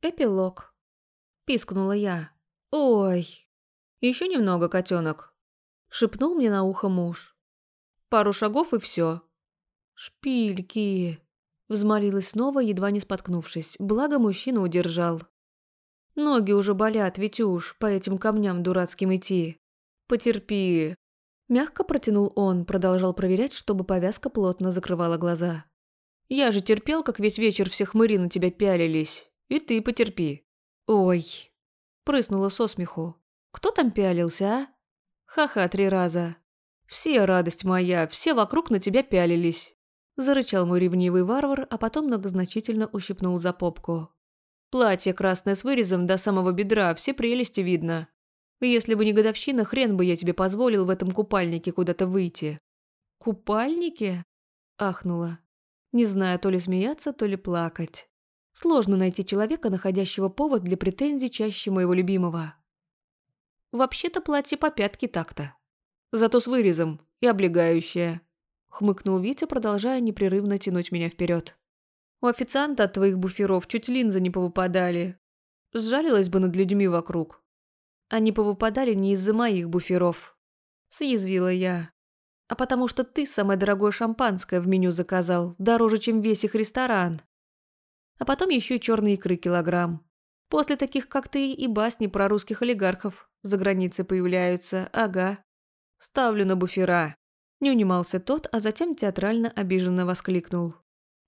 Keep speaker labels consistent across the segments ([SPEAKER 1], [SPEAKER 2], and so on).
[SPEAKER 1] Эпилог. Пискнула я. «Ой, еще немного, котенок», — шепнул мне на ухо муж. «Пару шагов и все. «Шпильки», — взмолилась снова, едва не споткнувшись, благо мужчина удержал. «Ноги уже болят, Витюш, по этим камням дурацким идти. Потерпи». Мягко протянул он, продолжал проверять, чтобы повязка плотно закрывала глаза. «Я же терпел, как весь вечер все хмыри на тебя пялились. И ты потерпи. Ой. Прыснула со смеху. Кто там пялился, а? Ха-ха три раза. Все, радость моя, все вокруг на тебя пялились. Зарычал мой ревнивый варвар, а потом многозначительно ущипнул за попку. Платье красное с вырезом до самого бедра, все прелести видно. Если бы не годовщина, хрен бы я тебе позволил в этом купальнике куда-то выйти. Купальнике? Ахнула. Не знаю, то ли смеяться, то ли плакать. Сложно найти человека, находящего повод для претензий чаще моего любимого. Вообще-то платье по пятке так-то. Зато с вырезом и облегающее. Хмыкнул Витя, продолжая непрерывно тянуть меня вперед. У официанта от твоих буферов чуть линзы не повыпадали. Сжалилась бы над людьми вокруг. Они повыпадали не из-за моих буферов. Съязвила я. А потому что ты самое дорогое шампанское в меню заказал, дороже, чем весь их ресторан. А потом еще и черные икры килограмм. После таких, как ты, и басни про русских олигархов за границей появляются, ага. Ставлю на буфера. Не унимался тот, а затем театрально обиженно воскликнул.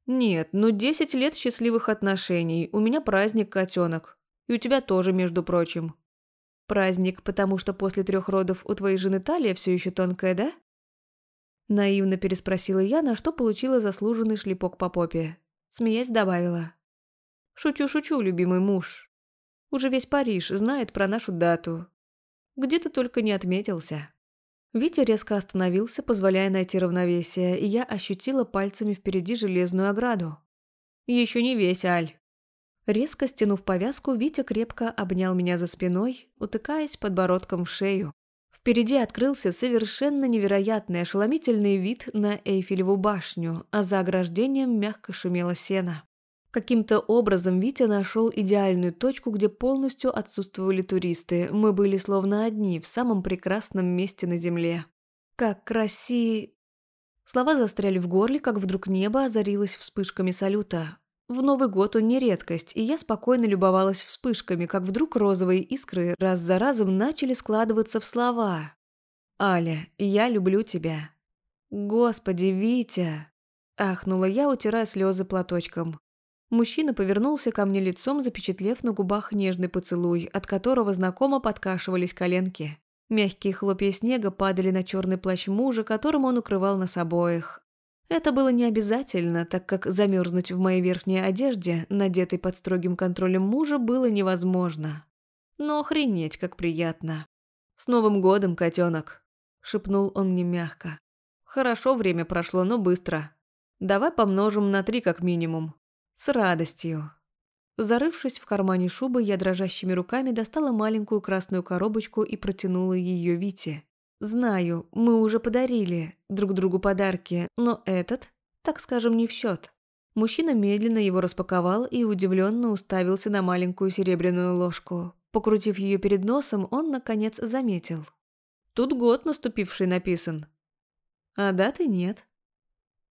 [SPEAKER 1] «Нет, ну десять лет счастливых отношений, у меня праздник, котенок. И у тебя тоже, между прочим». «Праздник, потому что после трех родов у твоей жены талия все еще тонкая, да?» Наивно переспросила я, на что получила заслуженный шлепок по попе. Смеясь, добавила. Шучу-шучу, любимый муж. Уже весь Париж знает про нашу дату. Где ты только не отметился. Витя резко остановился, позволяя найти равновесие, и я ощутила пальцами впереди железную ограду. Еще не весь, Аль. Резко стянув повязку, Витя крепко обнял меня за спиной, утыкаясь подбородком в шею. Впереди открылся совершенно невероятный ошеломительный вид на Эйфелеву башню, а за ограждением мягко шумело сено. Каким-то образом Витя нашел идеальную точку, где полностью отсутствовали туристы. Мы были словно одни, в самом прекрасном месте на Земле. Как краси... Слова застряли в горле, как вдруг небо озарилось вспышками салюта. В Новый год он не редкость, и я спокойно любовалась вспышками, как вдруг розовые искры раз за разом начали складываться в слова. «Аля, я люблю тебя». «Господи, Витя!» Ахнула я, утирая слезы платочком. Мужчина повернулся ко мне лицом, запечатлев на губах нежный поцелуй, от которого знакомо подкашивались коленки. Мягкие хлопья снега падали на черный плащ мужа, которым он укрывал нас обоих. Это было не обязательно, так как замерзнуть в моей верхней одежде, надетой под строгим контролем мужа, было невозможно. Но охренеть, как приятно. «С Новым годом, котенок!» – шепнул он мне мягко. «Хорошо время прошло, но быстро. Давай помножим на три как минимум. С радостью. Зарывшись в кармане шубы, я дрожащими руками достала маленькую красную коробочку и протянула ее Вите. «Знаю, мы уже подарили друг другу подарки, но этот, так скажем, не в счет». Мужчина медленно его распаковал и удивленно уставился на маленькую серебряную ложку. Покрутив ее перед носом, он, наконец, заметил. «Тут год наступивший написан». «А даты нет».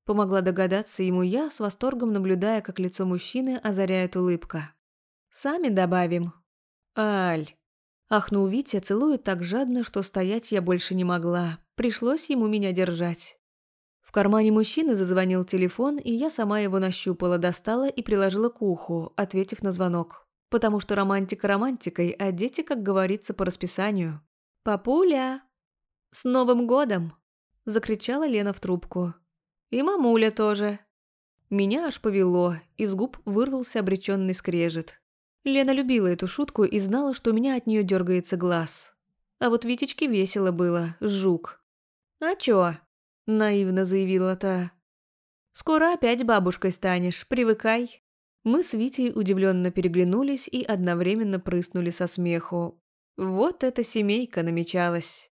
[SPEAKER 1] Помогла догадаться ему я, с восторгом наблюдая, как лицо мужчины озаряет улыбка. «Сами добавим». «Аль!» Ахнул Витя, целует так жадно, что стоять я больше не могла. Пришлось ему меня держать. В кармане мужчины зазвонил телефон, и я сама его нащупала, достала и приложила к уху, ответив на звонок. Потому что романтика романтикой, а дети, как говорится, по расписанию. «Папуля!» «С Новым годом!» – закричала Лена в трубку. И мамуля тоже. Меня аж повело, из губ вырвался обреченный скрежет. Лена любила эту шутку и знала, что у меня от нее дергается глаз. А вот Витечке весело было, жук. «А чё?» – наивно заявила та. «Скоро опять бабушкой станешь, привыкай». Мы с Витей удивленно переглянулись и одновременно прыснули со смеху. Вот эта семейка намечалась.